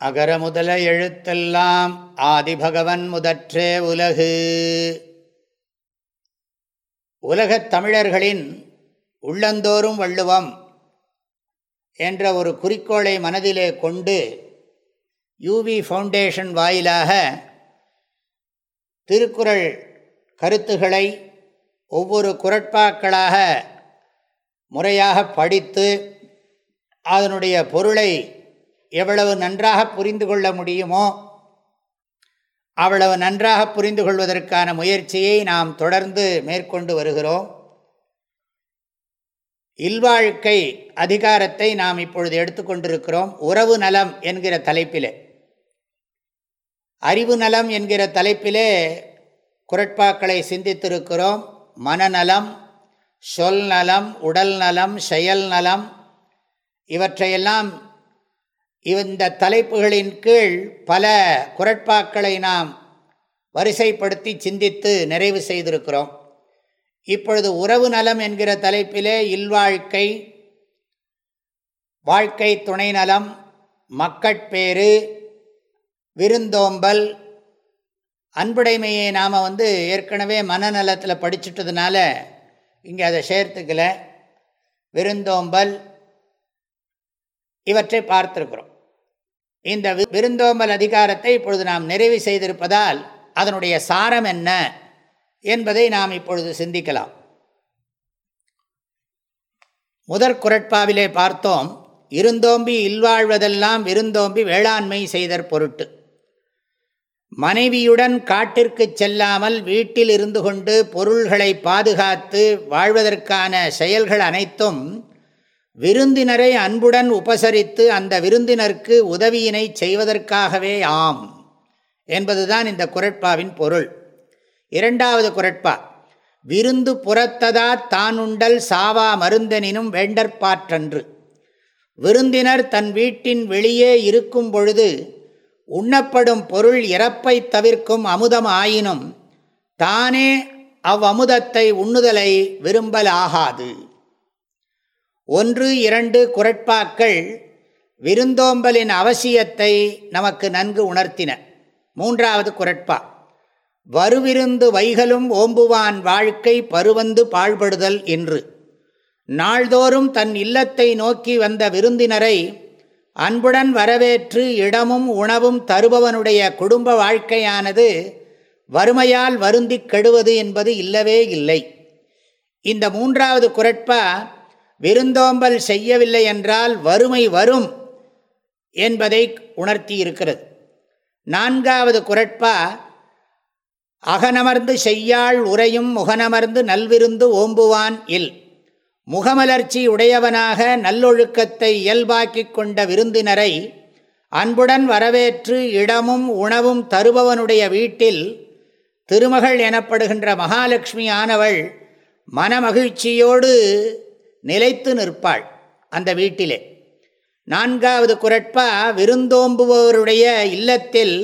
அகர முதல எழுத்தெல்லாம் ஆதிபகவன் முதற்றே உலகு. உலகத் தமிழர்களின் உள்ளந்தோறும் வள்ளுவம் என்ற ஒரு குறிக்கோளை மனதிலே கொண்டு யூவி ஃபவுண்டேஷன் வாயிலாக திருக்குறள் கருத்துக்களை ஒவ்வொரு குரட்பாக்களாக முறையாக படித்து அதனுடைய பொருளை எவ்வளவு நன்றாக புரிந்து கொள்ள முடியுமோ அவ்வளவு நன்றாக புரிந்து கொள்வதற்கான முயற்சியை நாம் தொடர்ந்து மேற்கொண்டு வருகிறோம். இல்வாழ்க்கை அதிகாரத்தை நாம் இப்பொழுது எடுத்துக்கொண்டிருக்கிறோம் உறவு நலம் என்கிற தலைப்பிலே. அறிவு நலம் என்கிற தலைப்பிலே குரட்பாக்களை சிந்தித்திருக்கிறோம். மனநலம் சொல் நலம் உடல் நலம் செயல் நலம் இவற்றையெல்லாம் இந்த தலைப்புகளின் கீழ் பல குரட்பாக்களை நாம் வரிசைப்படுத்தி சிந்தித்து நிறைவு செய்திருக்கிறோம். இப்பொழுது உறவு நலம் என்கிற தலைப்பிலே இல்வாழ்க்கை வாழ்க்கை துணை நலம் மக்கட்பேறு விருந்தோம்பல் அன்புடைமையை நாம் வந்து ஏற்கனவே மனநலத்தில் படிச்சுட்டதுனால இங்கே அதை சேர்த்துக்கல. விருந்தோம்பல் இவற்றை பார்த்துருக்குறோம். இந்த விருந்தோம்பல் அதிகாரத்தை இப்பொழுது நாம் நிறைவு செய்திருப்பதால் அதனுடைய சாரம் என்ன என்பதை நாம் இப்பொழுது சிந்திக்கலாம். முதற் குரட்பாவிலே பார்த்தோம் இருந்தோம்பி இல்வாழ்வதெல்லாம் விருந்தோம்பி வேளாண்மை செய்தற் பொருட்டு. மனைவியுடன் காட்டிற்கு செல்லாமல் வீட்டில் இருந்து கொண்டு பொருள்களை பாதுகாத்து வாழ்வதற்கான செயல்கள் அனைத்தும் விருந்தினரை அன்புடன் உபசரித்து அந்த விருந்தினருக்கு உதவியினை செய்வதற்காகவே ஆம் என்பதுதான் இந்த குரட்பாவின் பொருள். இரண்டாவது குரட்பா விருந்து புறத்ததா தானுண்டல் சாவா மருந்தெனினும் வேண்டற்பாற்றன்று. விருந்தினர் தன் வீட்டின் வெளியே இருக்கும் பொழுது உண்ணப்படும் பொருள் இறப்பை தவிர்க்கும் அமுதம் ஆயினும் தானே அவ்வமுதத்தை உண்ணுதலை விரும்பலாகாது. ஒன்று இரண்டு குரட்பாக்கள் விருந்தோம்பலின் அவசியத்தை நமக்கு நன்கு உணர்த்தின. மூன்றாவது குரட்பா. வருவிருந்து வைகளும் ஓம்புவான் வாழ்க்கை பருவந்து பாழ்படுதல் என்று. நாள்தோறும் தன் இல்லத்தை நோக்கி வந்த விருந்தினரை அன்புடன் வரவேற்று இடமும் உணவும் தருபவனுடைய குடும்ப வாழ்க்கையானது வறுமையால் வருந்தி கெடுவது என்பது இல்லவே இல்லை. இந்த மூன்றாவது குரட்பா விருந்தோம்பல் செய்யவில்லை என்றால் வறுமை வரும் என்பதை உணர்த்தி இருக்கிறது. நான்காவது குரட்பா அகனமர்ந்து செய்யாள் உரையும் முகனமர்ந்து நல்விருந்து ஓம்புவான் இல். முகமலர்ச்சி உடையவனாக நல்லொழுக்கத்தை இயல்பாக்கிக் கொண்ட விருந்தினரை அன்புடன் வரவேற்று இடமும் உணவும் தருபவனுடைய வீட்டில் திருமகள் எனப்படுகின்ற மகாலட்சுமி ஆனவள் மனமகிழ்ச்சியோடு நிலைத்து நிற்பாள் அந்த வீட்டிலே. நான்காவது குரட்பா விருந்தோம்புபவருடைய இல்லத்தில்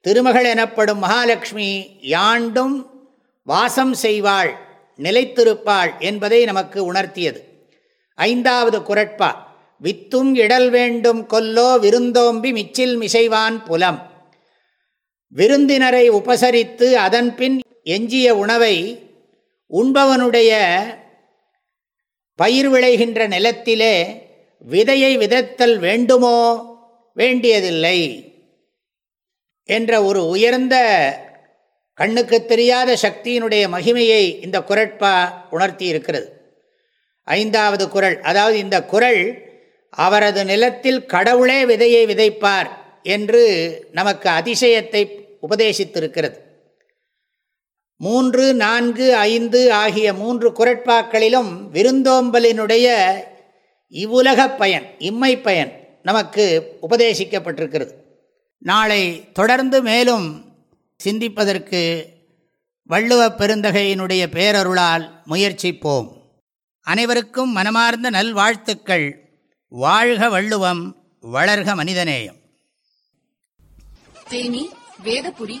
திருமகள் எனப்படும் மகாலட்சுமி யாண்டும் வாசம் செய்வாள் நிலைத்திருப்பாள் என்பதை நமக்கு உணர்த்தியது. ஐந்தாவது குரட்பா வித்தும் இடல் வேண்டும் கொல்லோ விருந்தோம்பி மிச்சில் மிசைவான் புலம். விருந்தினரை உபசரித்து அதன்பின் எஞ்சிய உணவை உண்பவனுடைய பயிர் விளைகின்ற நிலத்திலே விதையை விதத்தல் வேண்டுமோ? வேண்டியதில்லை என்ற ஒரு உயர்ந்த கண்ணுக்கு தெரியாத சக்தியினுடைய மகிமையை இந்த குரட்பா உணர்த்தி இருக்கிறது ஐந்தாவது குரல் அதாவது இந்த குரல் அவரது நிலத்தில் கடவுளே விதையை விதைப்பார் என்று நமக்கு அதிசயத்தை உபதேசித்திருக்கிறது. மூன்று நான்கு ஐந்து ஆகிய மூன்று குரட்பாக்களிலும் விருந்தோம்பலினுடைய இவ்வுலக பயன் இம்மை பயன் நமக்கு உபதேசிக்கப்பட்டிருக்கிறது. நாளை தொடர்ந்து மேலும் சிந்திப்பதற்கு வள்ளுவ பெருந்தகையினுடைய பேரருளால் முயற்சிப்போம். அனைவருக்கும் மனமார்ந்த நல்வாழ்த்துக்கள். வாழ்க வள்ளுவம் வளர்க மனிதநேயம். தேனி வேதபுரி